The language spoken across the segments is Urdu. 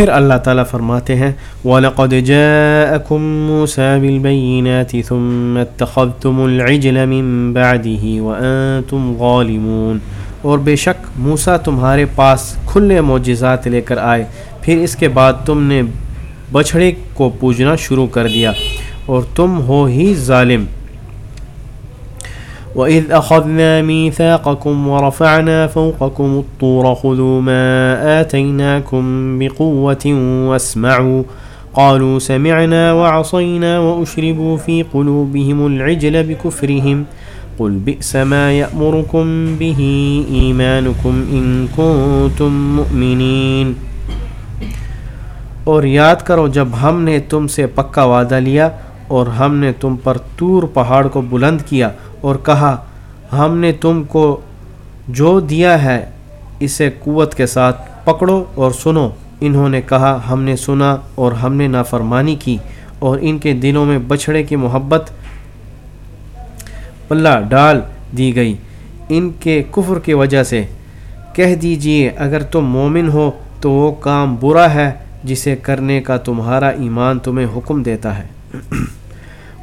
پھر اللہ تعالیٰ فرماتے ہیں، وَلَقَدْ جَاءَكُم مُوسَى بِالْبَيِّنَاتِ ثُمَّ اتَّخَذْتُمُ الْعِجْلَ مِن بَعْدِهِ وَأَنتُمْ غَالِمُونَ۔ اور بے شک موسیٰ تمہارے پاس کھلے معجزات لے کر آئے، پھر اس کے بعد تم نے بچھڑے کو پوجنا شروع کر دیا، اور تم ہو ہی ظالم۔ وَإِذْ أَخَذْنَا مِيثَاقَكُمْ وَرَفَعْنَا فَوْقَكُمُ الطُّورَ خُذُوا مَا آتَيْنَاكُمْ بِقُوَّةٍ وَاسْمَعُوا قَالُوا سَمِعْنَا وَعَصَيْنَا وَأُشْرِبُوا فِي قُلُوبِهِمُ الْعِجْلَ بِكُفْرِهِمْ قُلْ بِئْسَ مَا يَأْمُرُكُمْ بِهِ إِيمَانُكُمْ إِن كُنتُم مُؤْمِنِينَ۔ اور یاد کرو، جب ہم نے تم سے پکا وعدہ لیا اور ہم نے تم پر تور پہاڑ کو بلند کیا اور کہا، ہم نے تم کو جو دیا ہے، اسے قوت کے ساتھ پکڑو اور سنو۔ انہوں نے کہا، ہم نے سنا اور ہم نے نافرمانی کی اور ان کے دلوں میں بچھڑے کی محبت پلہ ڈال دی گئی۔ ان کے کفر کی وجہ سے کہہ دیجیے، اگر تم مومن ہو تو وہ کام برا ہے جسے کرنے کا تمہارا ایمان تمہیں حکم دیتا ہے۔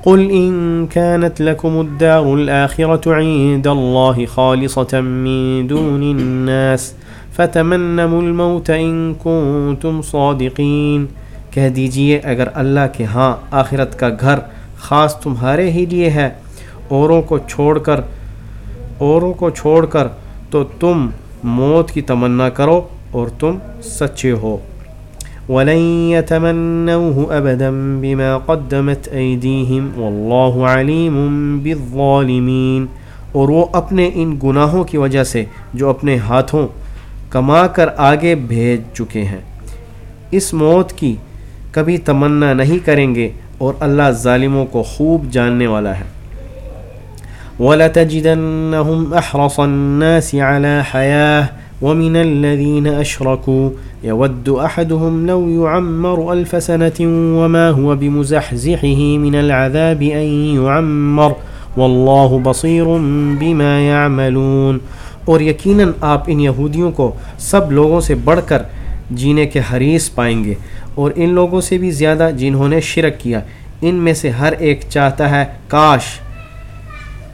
قل إن كانت لكم الدار الآخرة عند الله خالصة من دون الناس فتمنموا الموت إن كنتم صادقين۔ کہہ دیجیے، اگر اللہ کے ہاں آخرت کا گھر خاص تمہارے ہی لیے ہے، اوروں کو چھوڑ کر، اوروں کو چھوڑ کر تو تم موت کی تمنا کرو اور تم سچے ہو۔ ولن يتمنوه أبدا بما قدمت أيديهم والله عليم بالظالمين اور وہ اپنے ان گناہوں کی وجہ سے جو اپنے ہاتھوں کما کر آگے بھیج چکے ہیں اس موت کی کبھی تمنا نہیں کریں گے اور اللہ ظالموں کو خوب جاننے والا ہے۔ وَلَتَجِدَنَّهُمْ أَحْرَصَ النَّاسِ عَلَى حَيَاهِ ومن الذين أشركوا يود أحدهم لو يعمر ألف سنة وما هو بمزحزحه من العذاب أن يعمر والله بصير بما يعملون۔ اور یقیناً آپ ان یہودیوں کو سب لوگوں سے بڑھ کر جینے کے حریص پائیں گے۔ اور ان لوگوں سے بھی زیادہ جنہوں نے شرک کیا، ان میں سے ہر ایک چاہتا ہے، کاش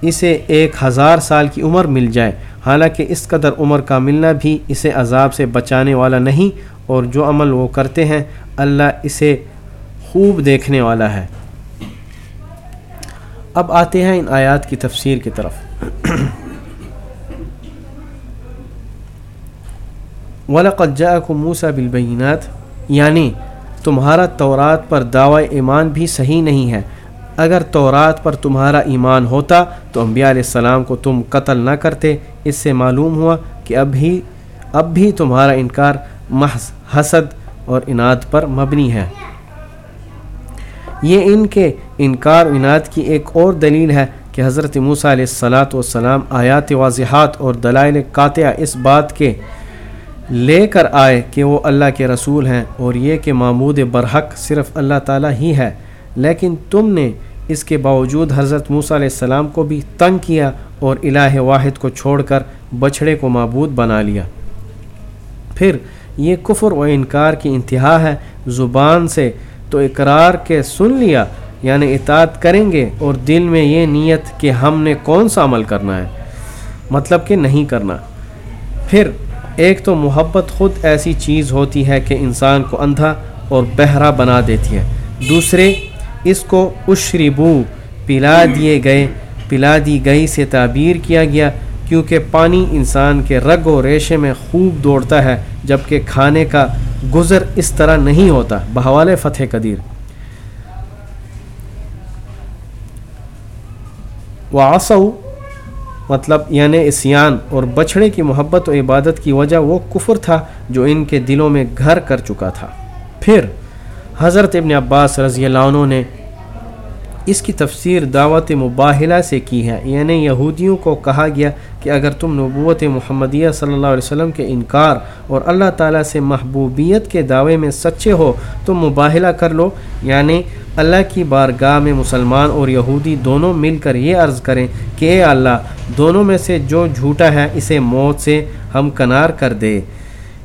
اسے ایک ہزار سال کی عمر مل جائے۔ حالانکہ اس قدر عمر کا ملنا بھی اسے عذاب سے بچانے والا نہیں اور جو عمل وہ کرتے ہیں، اللہ اسے خوب دیکھنے والا ہے۔ اب آتے ہیں ان آیات کی تفسیر کی طرف۔ ولاقجا کو موسا بالبینات یعنی تمہارا تورات پر دعوی ایمان بھی صحیح نہیں ہے۔ اگر تورات پر تمہارا ایمان ہوتا تو انبیاء علیہ السلام کو تم قتل نہ کرتے۔ اس سے معلوم ہوا کہ اب بھی اب بھی تمہارا انکار محض حسد اور انعد پر مبنی ہے۔ یہ ان کے انکار انعد کی ایک اور دلیل ہے کہ حضرت موسیٰ علیہ السلاۃ والسلام آیات واضحات اور دلائل قاطع اس بات کے لے کر آئے کہ وہ اللہ کے رسول ہیں اور یہ کہ معمود برحق صرف اللہ تعالیٰ ہی ہے۔ لیکن تم نے اس کے باوجود حضرت موسیٰ علیہ السلام کو بھی تنگ کیا اور الہ واحد کو چھوڑ کر بچھڑے کو معبود بنا لیا۔ پھر یہ کفر و انکار کی انتہا ہے۔ زبان سے تو اقرار کے سن لیا یعنی اطاعت کریں گے اور دل میں یہ نیت کہ ہم نے کون سا عمل کرنا ہے؟ مطلب کہ نہیں کرنا۔ پھر ایک تو محبت خود ایسی چیز ہوتی ہے کہ انسان کو اندھا اور بہرا بنا دیتی ہے۔ دوسرے اس کو اشربو، پلا دیے گئے، پلا دی گئی سے تعبیر کیا گیا، کیونکہ پانی انسان کے رگ و ریشے میں خوب دوڑتا ہے، جبکہ کھانے کا گزر اس طرح نہیں ہوتا۔ بحوال فتح قدیر۔ واسو مطلب یعنی اسیان، اور بچھڑے کی محبت و عبادت کی وجہ وہ کفر تھا جو ان کے دلوں میں گھر کر چکا تھا۔ پھر حضرت ابن عباس رضی اللہ عنہ نے اس کی تفسیر دعوت مباحلہ سے کی ہے۔ یعنی یہودیوں کو کہا گیا کہ اگر تم نبوت محمدیہ صلی اللہ علیہ وسلم کے انکار اور اللہ تعالیٰ سے محبوبیت کے دعوے میں سچے ہو تو مباحلہ کر لو۔ یعنی اللہ کی بارگاہ میں مسلمان اور یہودی دونوں مل کر یہ عرض کریں کہ اے اللہ، دونوں میں سے جو جھوٹا ہے اسے موت سے ہم کنار کر دے۔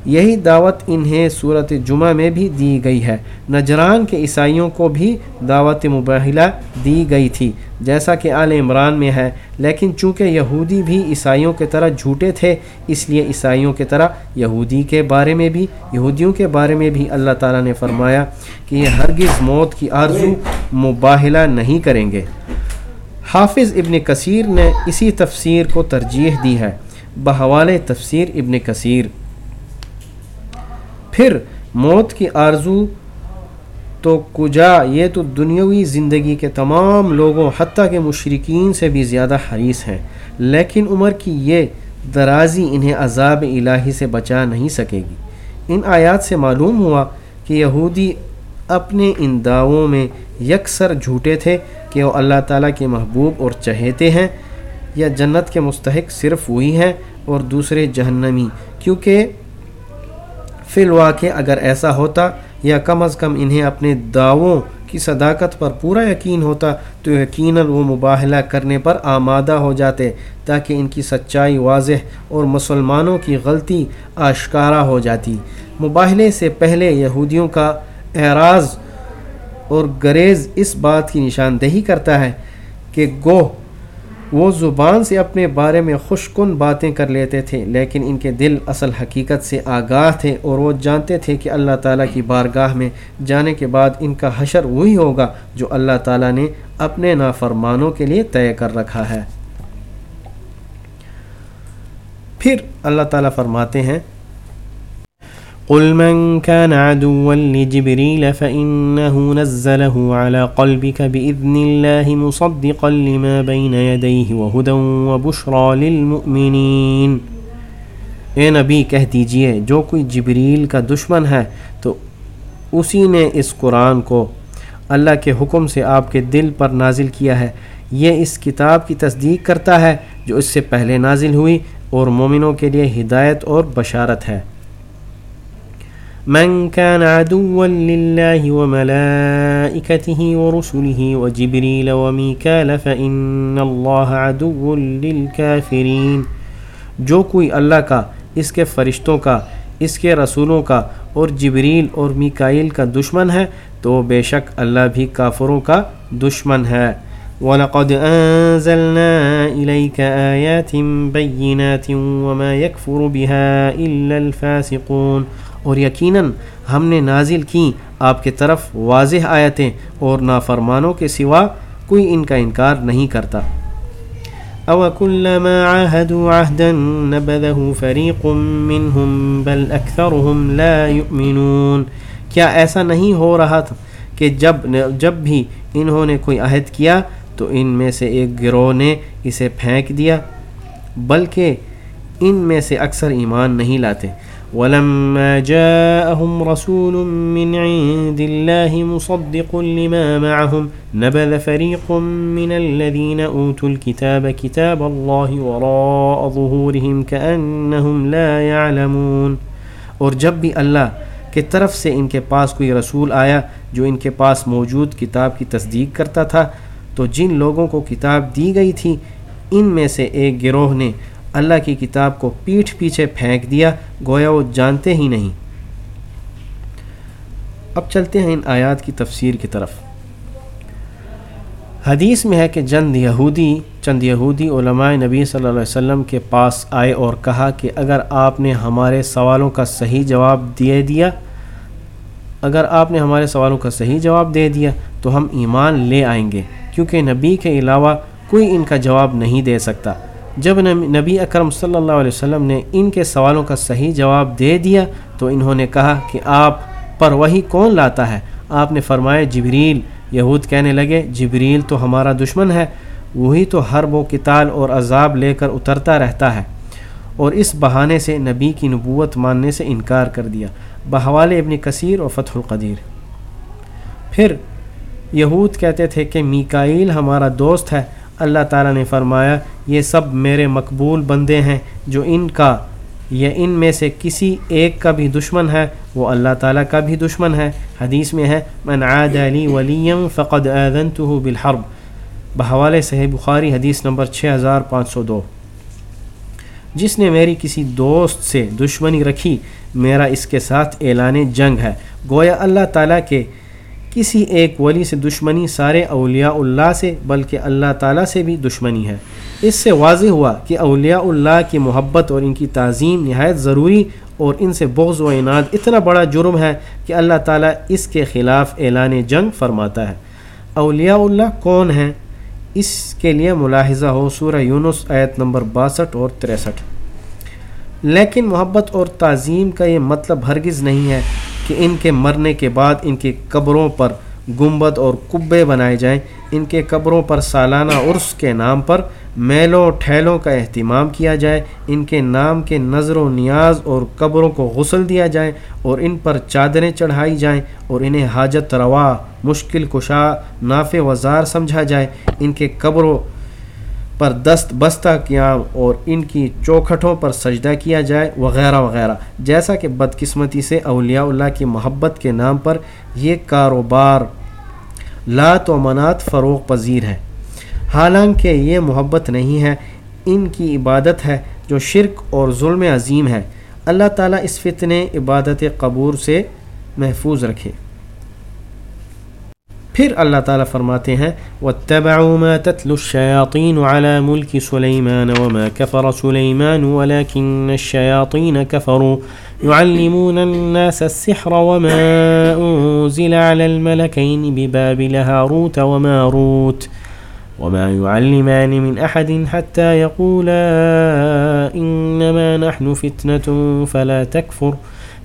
یہی دعوت انہیں صورت جمعہ میں بھی دی گئی ہے۔ نجران کے عیسائیوں کو بھی دعوت مباحلہ دی گئی تھی، جیسا کہ آل عمران میں ہے۔ لیکن چونکہ یہودی بھی عیسائیوں کے طرح جھوٹے تھے، اس لیے عیسائیوں کے طرح یہودی کے بارے میں بھی، یہودیوں کے بارے میں بھی اللہ تعالیٰ نے فرمایا کہ یہ ہرگز موت کی آرزو مباحلہ نہیں کریں گے۔ حافظ ابن کثیر نے اسی تفسیر کو ترجیح دی ہے۔ بحوال تفسیر ابن کثیر۔ پھر موت کی آرزو تو کجا؟ یہ تو دنیاوی زندگی کے تمام لوگوں حتیٰ کہ مشرقین سے بھی زیادہ حریث ہیں، لیکن عمر کی یہ درازی انہیں عذاب الہی سے بچا نہیں سکے گی۔ ان آیات سے معلوم ہوا کہ یہودی اپنے ان دعووں میں یکسر جھوٹے تھے کہ وہ اللہ تعالیٰ کے محبوب اور چہیتے ہیں یا جنت کے مستحق صرف وہی ہیں اور دوسرے جہنمی، کیونکہ فی الواقع اگر ایسا ہوتا یا کم از کم انہیں اپنے دعووں کی صداقت پر پورا یقین ہوتا تو یقیناً وہ مباحلہ کرنے پر آمادہ ہو جاتے تاکہ ان کی سچائی واضح اور مسلمانوں کی غلطی آشکارا ہو جاتی۔ مباحلے سے پہلے یہودیوں کا اعراض اور گریز اس بات کی نشاندہی کرتا ہے کہ گوہ وہ زبان سے اپنے بارے میں خوش کن باتیں کر لیتے تھے، لیکن ان کے دل اصل حقیقت سے آگاہ تھے اور وہ جانتے تھے کہ اللہ تعالیٰ کی بارگاہ میں جانے کے بعد ان کا حشر وہی ہوگا جو اللہ تعالیٰ نے اپنے نافرمانوں کے لیے طے کر رکھا ہے۔ پھر اللہ تعالیٰ فرماتے ہیں قل من كان عدوا لجبريل فإنه نزله على قلبك بإذن الله مصدقا لما بين يديه وهدى وبشرى للمؤمنين۔ اے نبی، کہہ دیجیے، جو کوئی جبریل کا دشمن ہے تو اسی نے اس قرآن کو اللہ کے حکم سے آپ کے دل پر نازل کیا ہے۔ یہ اس کتاب کی تصدیق کرتا ہے جو اس سے پہلے نازل ہوئی اور مومنوں کے لیے ہدایت اور بشارت ہے۔ من كان عدوا لله وملائكته ورسله وجبريل وميكال فإن الله عدو للكافرين. جو کوئی اللہ کا، اس کے فرشتوں کا، اس کے رسولوں کا اور جبریل اور میکائل کا دشمن ہے، تو بے شک اللہ بھی کافروں کا دشمن ہے۔ وَلَقَدْ أَنزَلْنَا إِلَيْكَ آيَاتٍ بَيِّنَاتٍ وَمَا يَكْفُرُ بِهَا إِلَّا الْفَاسِقُونَ۔ اور یقیناً ہم نے نازل کی آپ کے طرف واضح آیتیں اور نافرمانوں کے سوا کوئی ان کا انکار نہیں کرتا۔ او كلما عاهدوا عهدا نبذه فريق منهم بل اكثرهم لا يؤمنون کیا ایسا نہیں ہو رہا تھا کہ جب جب بھی انہوں نے کوئی عہد کیا تو ان میں سے ایک گروہ نے اسے پھینک دیا؟ بلکہ ان میں سے اکثر ایمان نہیں لاتے۔ ولما جاءهم رسول من عند الله مصدق لما معهم، نبذ فريق من الذين أوتوا الكتاب كتاب الله وراء ظهورهم كأنهم لا يعلمون۔ اور جب بھی اللہ کی طرف سے ان کے پاس کوئی رسول آیا جو ان کے پاس موجود کتاب کی تصدیق کرتا تھا، تو جن لوگوں کو کتاب دی گئی تھی، ان میں سے ایک گروہ نے اللہ کی کتاب کو پیٹھ پیچھے پھینک دیا، گویا وہ جانتے ہی نہیں۔ اب چلتے ہیں ان آیات کی تفسیر کی طرف۔ حدیث میں ہے کہ چند یہودی چند یہودی علماء نبی صلی اللہ علیہ وسلم کے پاس آئے اور کہا کہ اگر آپ نے ہمارے سوالوں کا صحیح جواب دے دیا، اگر آپ نے ہمارے سوالوں کا صحیح جواب دے دیا تو ہم ایمان لے آئیں گے، کیونکہ نبی کے علاوہ کوئی ان کا جواب نہیں دے سکتا۔ جب نبی اکرم صلی اللہ علیہ وسلم نے ان کے سوالوں کا صحیح جواب دے دیا تو انہوں نے کہا کہ آپ پر وہی کون لاتا ہے؟ آپ نے فرمایا، جبریل۔ یہود کہنے لگے، جبریل تو ہمارا دشمن ہے، وہی تو ہر وہ کتال اور عذاب لے کر اترتا رہتا ہے۔ اور اس بہانے سے نبی کی نبوت ماننے سے انکار کر دیا۔ بحوال ابن کثیر اور فتح القدیر۔ پھر یہود کہتے تھے کہ میکائیل ہمارا دوست ہے اللہ تعالیٰ نے فرمایا، یہ سب میرے مقبول بندے ہیں جو ان کا، یا ان میں سے کسی ایک کا بھی دشمن ہے، وہ اللہ تعالیٰ کا بھی دشمن ہے۔ حدیث میں ہے، من عاد علی ولیم فقد اذنته بالحرب بحوال صحیح بخاری حدیث نمبر 6502 جس نے میری کسی دوست سے دشمنی رکھی، میرا اس کے ساتھ اعلان جنگ ہے۔ گویا اللہ تعالیٰ کے کسی ایک ولی سے دشمنی سارے اولیاء اللہ سے، بلکہ اللہ تعالیٰ سے بھی دشمنی ہے۔ اس سے واضح ہوا کہ اولیاء اللہ کی محبت اور ان کی تعظیم نہایت ضروری اور ان سے بغض و انعد اتنا بڑا جرم ہے کہ اللہ تعالیٰ اس کے خلاف اعلان جنگ فرماتا ہے۔ اولیاء اللہ کون ہیں؟ اس کے لیے ملاحظہ ہو سورہ یونس آیت نمبر باسٹھ اور تریسٹھ۔ لیکن محبت اور تعظیم کا یہ مطلب ہرگز نہیں ہے کہ ان کے مرنے کے بعد ان کی قبروں پر گنبد اور کبے بنائے جائیں۔ ان کے قبروں پر سالانہ عرس کے نام پر میلوں، ٹھیلوں کا اہتمام کیا جائے۔ ان کے نام کے نظر و نیاز اور قبروں کو غسل دیا جائے اور ان پر چادریں چڑھائی جائیں اور انہیں حاجت روا، مشکل کشا، نافع وزار سمجھا جائے۔ ان کے قبروں پر دست بستہ قیام اور ان کی چوکھٹوں پر سجدہ کیا جائے، وغیرہ وغیرہ۔ جیسا کہ بدقسمتی سے اولیاء اللہ کی محبت کے نام پر یہ کاروبار لات و منات فروغ پذیر ہے۔ حالانکہ یہ محبت نہیں ہے، ان کی عبادت ہے جو شرک اور ظلم عظیم ہے۔ اللہ تعالیٰ اس فتنے عبادت قبور سے محفوظ رکھے۔ پھر اللہ تعالیٰ فرماتے ہیں، وَاتَّبَعُوا مَا تَتْلُ الشَّيَاطِينُ عَلَى مُلْكِ سُلَيْمَانَ وَمَا كَفَرَ سُلَيْمَانُ وَلَكِنَّ الشَّيَاطِينَ كَفَرُوا يُعَلِّمُونَ النَّاسَ السِّحْرَ وَمَا أُنزِلَ عَلَى الْمَلَكَيْنِ بِبَابِلَ هَارُوتَ وَمَارُوتَ وما يعلمان من أحد حتى يقولا إنما نحن فتنة فلا تكفر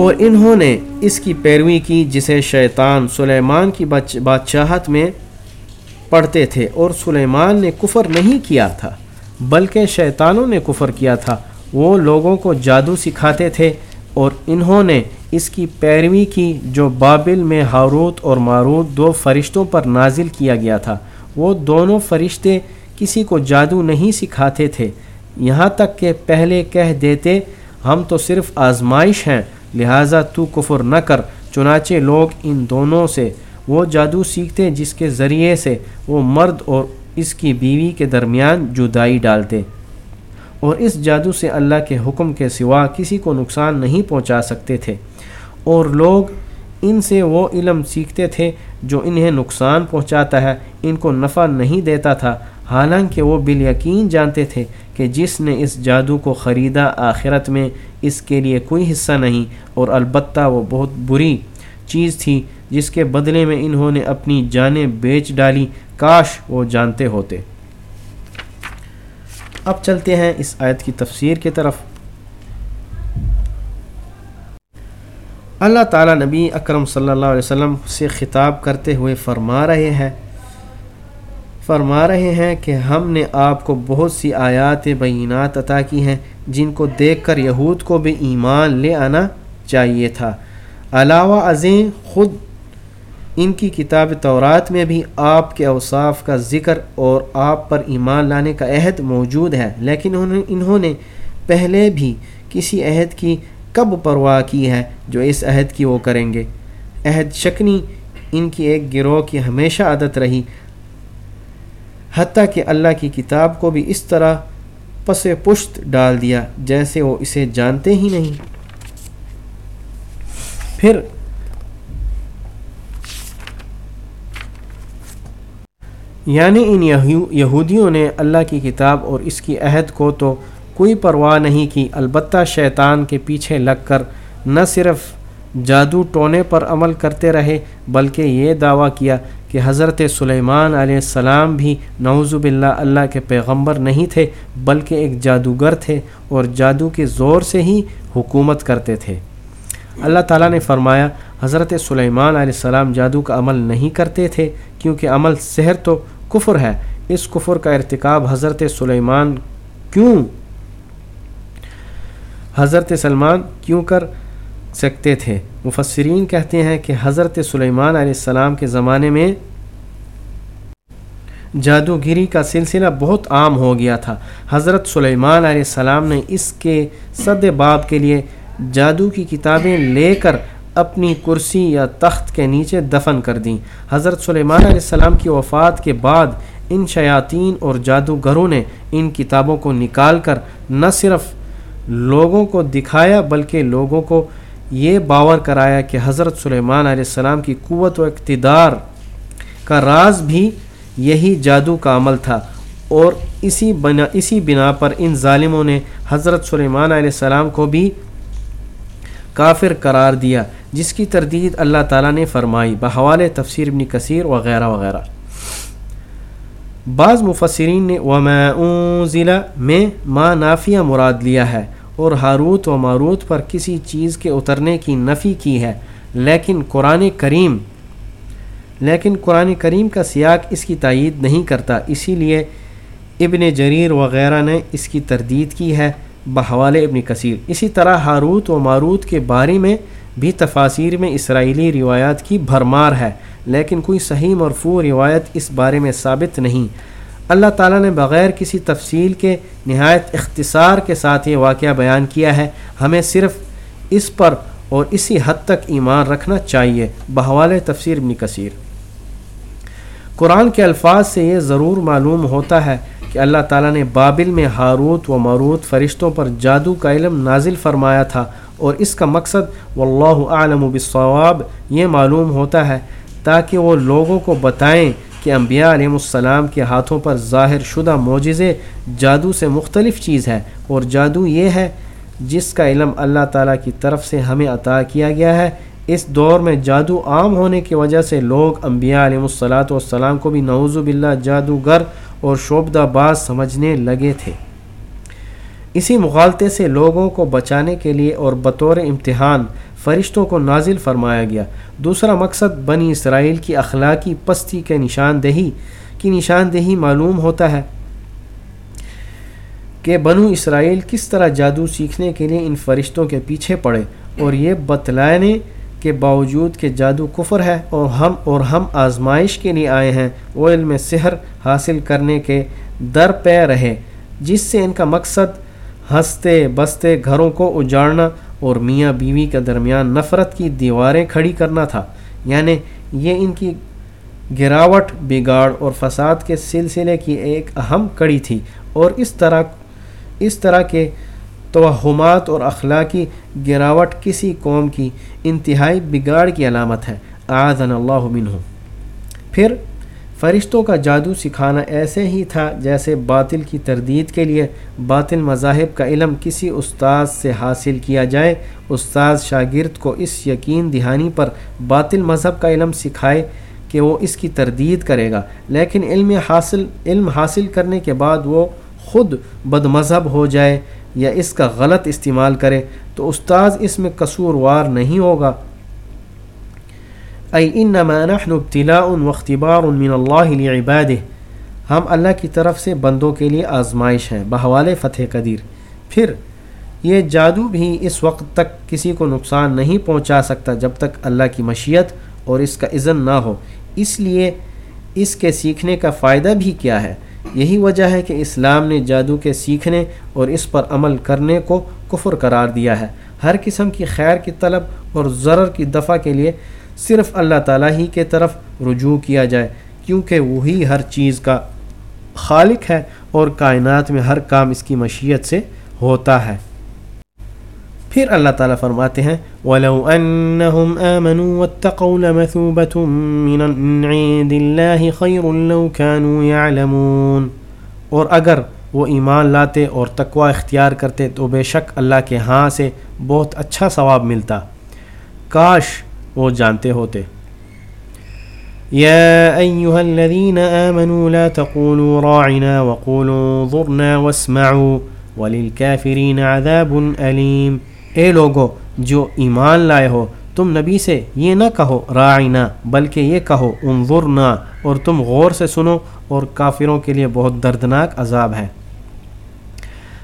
اور انہوں نے اس کی پیروی کی جسے شیطان سلیمان کی بادشاہت میں پڑھتے تھے اور سلیمان نے کفر نہیں کیا تھا، بلکہ شیطانوں نے کفر کیا تھا۔ وہ لوگوں کو جادو سکھاتے تھے اور انہوں نے اس کی پیروی کی جو بابل میں ہاروت اور ماروت دو فرشتوں پر نازل کیا گیا تھا۔ وہ دونوں فرشتے کسی کو جادو نہیں سکھاتے تھے۔ یہاں تک کہ پہلے کہہ دیتے، ہم تو صرف آزمائش ہیں لہٰذا تو کفر نہ کر، چنانچہ لوگ ان دونوں سے وہ جادو سیکھتے جس کے ذریعے سے وہ مرد اور اس کی بیوی کے درمیان جدائی ڈالتے اور اس جادو سے اللہ کے حکم کے سوا کسی کو نقصان نہیں پہنچا سکتے تھے۔ اور لوگ ان سے وہ علم سیکھتے تھے جو انہیں نقصان پہنچاتا ہے، ان کو نفع نہیں دیتا تھا۔ حالانکہ وہ بال یقین جانتے تھے کہ جس نے اس جادو کو خریدا آخرت میں، اس کے لیے کوئی حصہ نہیں، اور البتہ وہ بہت بری چیز تھی جس کے بدلے میں انہوں نے اپنی جانیں بیچ ڈالی۔ کاش وہ جانتے ہوتے۔ اب چلتے ہیں اس آیت کی تفسیر کی طرف۔ اللہ تعالیٰ نبی اکرم صلی اللہ علیہ وسلم سے خطاب کرتے ہوئے فرما رہے ہیں۔ فرما رہے ہیں کہ ہم نے آپ کو بہت سی آیات بینات عطا کی ہیں، جن کو دیکھ کر یہود کو بھی ایمان لے آنا چاہیے تھا۔ علاوہ ازیں خود ان کی کتاب تورات میں بھی آپ کے اوصاف کا ذکر اور آپ پر ایمان لانے کا عہد موجود ہے، لیکن انہوں نے پہلے بھی کسی عہد کی کب پرواہ کی ہے جو اس عہد کی وہ کریں گے؟ عہد شکنی ان کی ایک گروہ کی ہمیشہ عادت رہی۔ حتیٰ کہ اللہ کی کتاب کو بھی اس طرح پس پشت ڈال دیا جیسے وہ اسے جانتے ہی نہیں۔ پھر یعنی ان یہودیوں نے اللہ کی کتاب اور اس کی عہد کو تو کوئی پرواہ نہیں کی۔ البتہ شیطان کے پیچھے لگ کر نہ صرف جادو ٹونے پر عمل کرتے رہے، بلکہ یہ دعویٰ کیا کہ حضرت سلیمان علیہ السلام بھی نعوذ باللہ اللہ کے پیغمبر نہیں تھے، بلکہ ایک جادوگر تھے اور جادو کے زور سے ہی حکومت کرتے تھے۔ اللہ تعالیٰ نے فرمایا، حضرت سلیمان علیہ السلام جادو کا عمل نہیں کرتے تھے، کیونکہ عمل سحر تو کفر ہے۔ اس کفر کا ارتکاب حضرت سلیمان کیوں حضرت سلمان کیوں کر سکتے تھے؟ مفسرین کہتے ہیں کہ حضرت سلیمان علیہ السلام کے زمانے میں جادوگری کا سلسلہ بہت عام ہو گیا تھا۔ حضرت سلیمان علیہ السلام نے اس کے صد باب کے لیے جادو کی کتابیں لے کر اپنی کرسی یا تخت کے نیچے دفن کر دیں۔ حضرت سلیمان علیہ السلام کی وفات کے بعد ان شیاطین اور جادوگروں نے ان کتابوں کو نکال کر نہ صرف لوگوں کو دکھایا، بلکہ لوگوں کو یہ باور کرایا کہ حضرت سلیمان علیہ السلام کی قوت و اقتدار کا راز بھی یہی جادو کا عمل تھا۔ اور اسی بنا اسی بنا پر ان ظالموں نے حضرت سلیمان علیہ السلام کو بھی کافر قرار دیا، جس کی تردید اللہ تعالیٰ نے فرمائی۔ بحوال تفسیر ابن کثیر وغیرہ وغیرہ۔ بعض مفسرین نے وما ضلع میں ما نافیہ مراد لیا ہے۔ اور ہاروت و ماروت پر کسی چیز کے اترنے کی نفی کی ہے، لیکن قرآن کریم، لیکن قرآن کریم کا سیاق اس کی تائید نہیں کرتا، اسی لیے ابن جریر وغیرہ نے اس کی تردید کی ہے بحوال ابن کثیر۔ اسی طرح ہاروت و ماروت کے بارے میں بھی تفاصیر میں اسرائیلی روایات کی بھرمار ہے، لیکن کوئی صحیح مرفوع روایت اس بارے میں ثابت نہیں۔ اللہ تعالیٰ نے بغیر کسی تفصیل کے نہایت اختصار کے ساتھ یہ واقعہ بیان کیا ہے، ہمیں صرف اس پر اور اسی حد تک ایمان رکھنا چاہیے۔ بحوال تفسیر ابن کثیر۔ قرآن کے الفاظ سے یہ ضرور معلوم ہوتا ہے کہ اللہ تعالیٰ نے بابل میں ہاروت و ماروت فرشتوں پر جادو کا علم نازل فرمایا تھا اور اس کا مقصد واللہ عالم بالصواب یہ معلوم ہوتا ہے تاکہ وہ لوگوں کو بتائیں کہ انبیاء علیہ السلام کے ہاتھوں پر ظاہر شدہ معجزے جادو سے مختلف چیز ہے اور جادو یہ ہے جس کا علم اللہ تعالیٰ کی طرف سے ہمیں عطا کیا گیا ہے۔ اس دور میں جادو عام ہونے کی وجہ سے لوگ انبیاء علیہ الصلاۃ والسلام کو بھی نعوذ باللہ جادوگر اور شعبدہ باز سمجھنے لگے تھے۔ اسی مغالطے سے لوگوں کو بچانے کے لیے اور بطور امتحان فرشتوں کو نازل فرمایا گیا۔ دوسرا مقصد بنی اسرائیل کی اخلاقی پستی کے نشاندہی، کی نشاندہی معلوم ہوتا ہے کہ بنو اسرائیل کس طرح جادو سیکھنے کے لیے ان فرشتوں کے پیچھے پڑے اور یہ بتلانے کے باوجود کہ جادو کفر ہے اور ہم اور ہم آزمائش کے لیے آئے ہیں، وہ علم سحر حاصل کرنے کے در پہ رہے۔ جس سے ان کا مقصد ہنستے بستے گھروں کو اجاڑنا اور میاں بیوی کے درمیان نفرت کی دیواریں کھڑی کرنا تھا۔ یعنی یہ ان کی گراوٹ، بگاڑ اور فساد کے سلسلے کی ایک اہم کڑی تھی۔ اور اس طرح اس طرح کے توہمات اور اخلاقی گراوٹ کسی قوم کی انتہائی بگاڑ کی علامت ہے۔ آذن اللہ منہ۔ پھر فرشتوں کا جادو سکھانا ایسے ہی تھا جیسے باطل کی تردید کے لیے باطل مذاہب کا علم کسی استاد سے حاصل کیا جائے۔ استاد شاگرد کو اس یقین دہانی پر باطل مذہب کا علم سکھائے کہ وہ اس کی تردید کرے گا، لیکن علم حاصل علم حاصل کرنے کے بعد وہ خود بد مذہب ہو جائے یا اس کا غلط استعمال کرے۔ تو استاذ اس میں قصوروار نہیں ہوگا۔ ای انما نحن ابتلاء واختبار من اللہ لعباده. ہم اللہ کی طرف سے بندوں کے لیے آزمائش ہیں، بحوال فتح قدیر۔ پھر، یہ جادو بھی اس وقت تک کسی کو نقصان نہیں پہنچا سکتا جب تک اللہ کی مشیت اور اس کا اذن نہ ہو۔ اس لیے اس کے سیکھنے کا فائدہ بھی کیا ہے؟ یہی وجہ ہے کہ اسلام نے جادو کے سیکھنے اور اس پر عمل کرنے کو کفر قرار دیا ہے۔ ہر قسم کی خیر کی طلب اور ضرر کی دفع کے لیے صرف اللہ تعالیٰ ہی کے طرف رجوع کیا جائے، کیونکہ وہی ہر چیز کا خالق ہے اور کائنات میں ہر کام اس کی مشیت سے ہوتا ہے۔ پھر اللہ تعالیٰ فرماتے ہیں، وَلَوْ أَنَّهُمْ آمَنُوا وَاتَّقَوْا لَمَثُوبَةٌ مِّنَ عِندِ اللَّهِ خَيْرٌ لَوْ كَانُوا يَعْلَمُونَ۔ اور اگر وہ ایمان لاتے اور تقوی اختیار کرتے تو بے شک اللہ کے ہاں سے بہت اچھا ثواب ملتا۔ کاش وہ جانتے ہوتے۔ يا أيها الذين آمنوا لا تقولوا راعنا وقولوا ضرنا واسمعوا وللكافرين عذاب أليم اے لوگو، جو ایمان لائے ہو، تم نبی سے یہ نہ کہو رائنا بلکہ یہ کہو انظرنا۔ اور تم غور سے سنو، اور کافروں کے لیے بہت دردناک عذاب ہے۔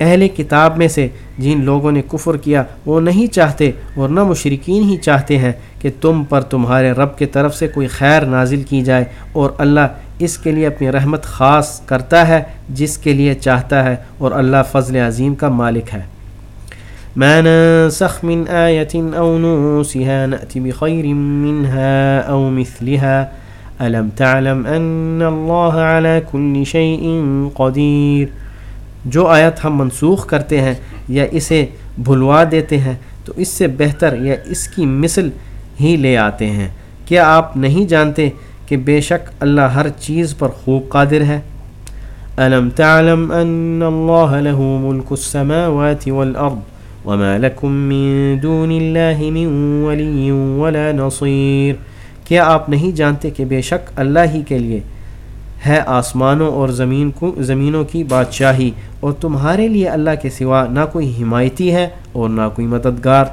اہل کتاب میں سے جن لوگوں نے کفر کیا وہ نہیں چاہتے اور نہ مشرقین ہی چاہتے ہیں کہ تم پر تمہارے رب کے طرف سے کوئی خیر نازل کی جائے اور اللہ اس کے لیے اپنی رحمت خاص کرتا ہے جس کے لیے چاہتا ہے اور اللہ فضل عظیم کا مالک ہے۔ ما ننسخ من آية أو نوسها نأتي بخير منها أو مثلها ألم تعلم أن الله على كل شيء قدير جو آیت ہم منسوخ کرتے ہیں یا اسے بھلوا دیتے ہیں، تو اس سے بہتر یا اس کی مثل ہی لے آتے ہیں۔ کیا آپ نہیں جانتے کہ بے شک اللہ ہر چیز پر خوب قادر ہے؟ ألم تعلم أن الله له ملك السماوات والأرض وما لكم من دون الله من ولي ولا نصير۔ کیا آپ نہیں جانتے کہ بے شک اللہ ہی کے لیے ہے آسمانوں اور زمین کو زمینوں کی بادشاہی اور تمہارے لیے اللہ کے سوا نہ کوئی حمایتی ہے اور نہ کوئی مددگار۔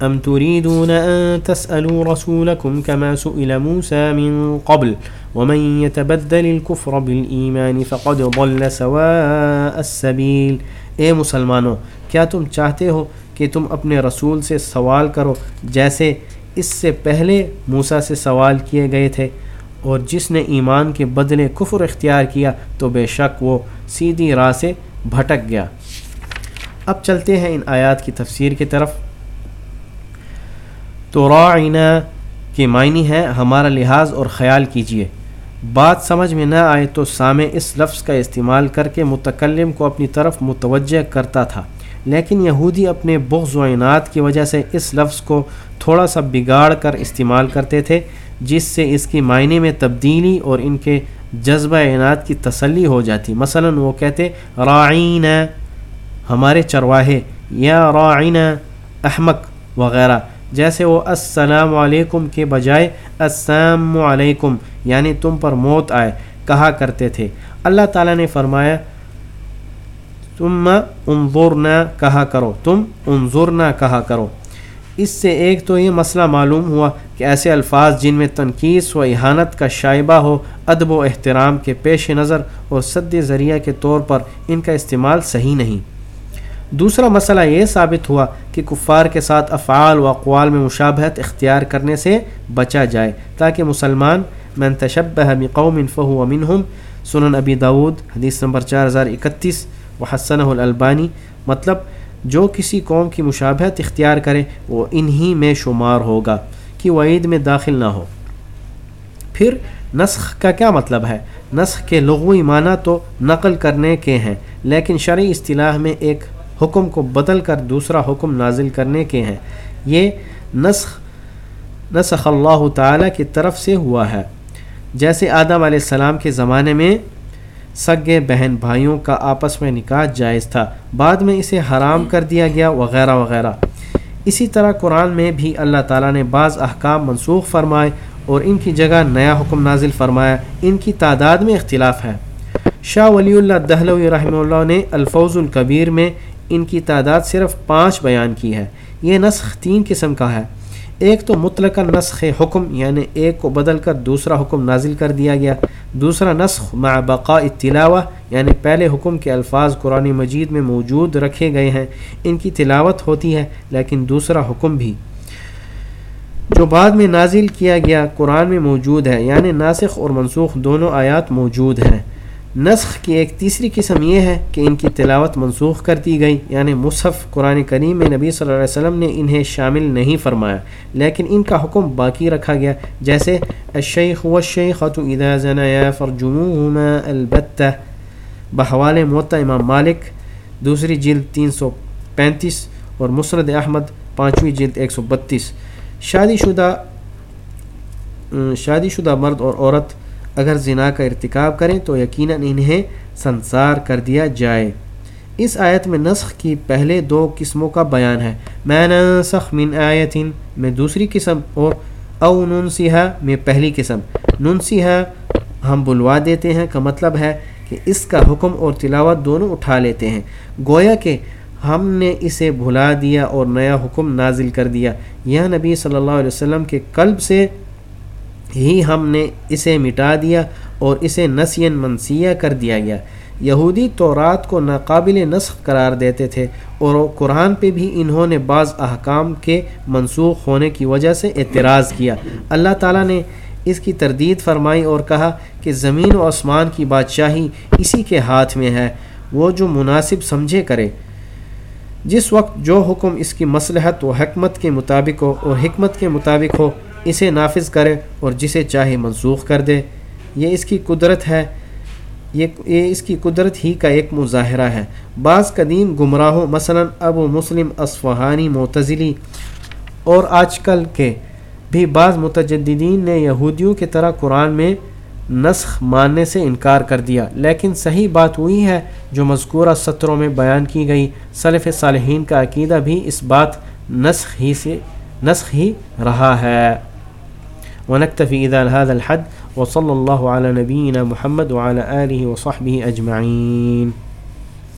ام تريدون ان تسألوا رسولكم كما سئل موسى من قبل ومن يتبدل الكفر بالإيمان فقد ضل سواء السبيل۔ اے مسلمانوں، کیا تم چاہتے ہو کہ تم اپنے رسول سے سوال کرو جیسے اس سے پہلے موسا سے سوال کیے گئے تھے؟ اور جس نے ایمان کے بدلے کفر اختیار کیا تو بے شک وہ سیدھی راہ سے بھٹک گیا۔ اب چلتے ہیں ان آیات کی تفسیر کی طرف۔ تو رائنا کے معنی ہے ہمارا لحاظ اور خیال کیجیے بات سمجھ میں نہ آئے تو سامع اس لفظ کا استعمال کر کے متکلم کو اپنی طرف متوجہ کرتا تھا۔ لیکن یہودی اپنے بغض و عنات کی وجہ سے اس لفظ کو تھوڑا سا بگاڑ کر استعمال کرتے تھے۔ جس سے اس کی معنی میں تبدیلی اور ان کے جذبہ اعنات کی تسلی ہو جاتی۔ مثلا وہ کہتے رائین ہمارے چرواہے، یا رائین احمق وغیرہ۔ جیسے وہ، السلام علیکم کے بجائے، السلام علیکم یعنی تم پر موت آئے، کہا کرتے تھے۔ اللہ تعالیٰ نے فرمایا تم انظرنا، کہا کرو۔ تم انظرنا، کہا کرو۔ اس سے ایک تو یہ مسئلہ معلوم ہوا کہ ایسے الفاظ جن میں تنقید و احانت کا شائبہ ہو، ادب و احترام کے پیش نظر اور صد ذریعہ کے طور پر ان کا استعمال صحیح نہیں۔ دوسرا مسئلہ یہ ثابت ہوا کہ کفار کے ساتھ افعال و اقوال میں مشابہت اختیار کرنے سے بچا جائے تاکہ مسلمان من تشبہ بقوم فہو منہم۔ سنن ابی داود، حدیث نمبر چار ہزار اکتیس و حسن البانی مطلب جو کسی قوم کی مشابہت اختیار کرے، وہ انہی میں شمار ہوگا کہ وہ عید میں داخل نہ ہو۔ پھر نسخ کا کیا مطلب ہے؟ نسخ کے لغوی معنی تو نقل کرنے کے ہیں، لیکن شرعی اصطلاح میں ایک حکم کو بدل کر دوسرا حکم نازل کرنے کے ہیں۔ یہ نسخ نسخ اللہ تعالیٰ کی طرف سے ہوا ہے۔ جیسے آدم علیہ السلام کے زمانے میں سگے بہن بھائیوں کا آپس میں نکاح جائز تھا۔ بعد میں اسے حرام کر دیا گیا وغیرہ وغیرہ۔ اسی طرح قرآن میں بھی اللہ تعالیٰ نے بعض احکام منسوخ فرمائے اور ان کی جگہ نیا حکم نازل فرمایا۔ ان کی تعداد میں اختلاف ہے۔ شاہ ولی اللہ دہلوی رحمہ اللہ نے الفوظ القبیر میں ان کی تعداد صرف پانچ بیان کی ہے۔ یہ نسخ تین قسم کا ہے۔ ایک تو مطلق نسخ حکم یعنی ایک کو بدل کر دوسرا حکم نازل کر دیا گیا۔ دوسرا نسخ مع بقاء تلاوہ یعنی پہلے حکم کے الفاظ قرآن مجید میں موجود رکھے گئے ہیں۔ ان کی تلاوت ہوتی ہے، لیکن دوسرا حکم بھی۔ جو بعد میں نازل کیا گیا قرآن میں موجود ہے یعنی ناسخ اور منسوخ دونوں آیات موجود ہیں۔ نسخ کی ایک تیسری قسم یہ ہے کہ ان کی تلاوت منسوخ کر دی گئی یعنی مصحف قرآن کریم میں نبی صلی اللہ علیہ وسلم نے انہیں شامل نہیں فرمایا۔ لیکن ان کا حکم باقی رکھا گیا، جیسے الشیخ والشیخۃ اذا زنیا فرجموهما البتہ۔ بحوال معطا امام مالک، دوسری جلد تین سو پینتیس اور مسرد احمد، پانچویں جلد ایک سو بتیس۔ شادی شدہ شادی شدہ مرد اور عورت اگر زنا کا ارتکاب کریں تو یقیناً انہیں سنسار کر دیا جائے۔ اس آیت میں نسخ کی پہلے دو قسموں کا بیان ہے۔ میں نسخ من آیتن میں دوسری قسم اور او ننسیہ میں پہلی قسم۔ ننسیہ ہم بلوا دیتے ہیں کا مطلب ہے کہ اس کا حکم اور تلاوت دونوں اٹھا لیتے ہیں۔ گویا کہ ہم نے اسے بھلا دیا اور نیا حکم نازل کر دیا۔ یہ نبی صلی اللہ علیہ وسلم کے قلب سے ہی ہم نے اسے مٹا دیا اور اسے نسین منسیہ کر دیا گیا۔ یہودی تورات کو ناقابل نسخ قرار دیتے تھے اور قرآن پہ بھی انہوں نے بعض احکام کے منسوخ ہونے کی وجہ سے اعتراض کیا۔ اللہ تعالیٰ نے اس کی تردید فرمائی اور کہا کہ زمین و آسمان کی بادشاہی اسی کے ہاتھ میں ہے، وہ جو مناسب سمجھے کرے۔ جس وقت جو حکم اس کی مصلحت و حکمت کے مطابق ہو اور حکمت کے مطابق ہو اسے نافذ کرے اور جسے چاہے منسوخ کر دے۔ یہ اس کی قدرت ہے، یہ یہ اس کی قدرت ہی کا ایک مظاہرہ ہے۔ بعض قدیم گمراہوں، مثلا ابو مسلم اصفہانی، معتزلی اور آج کل کے بھی بعض متجدین نے یہودیوں کی طرح قرآن میں نسخ ماننے سے انکار کر دیا۔ لیکن صحیح بات ہوئی ہے جو مذکورہ سطروں میں بیان کی گئی۔ صلف صالحین کا عقیدہ بھی اس بات نسخ ہی سے، نسخ ہی رہا ہے۔ ونكتفي إذا هذا الحد وصلى الله على نبينا محمد وعلى آله وصحبه أجمعين.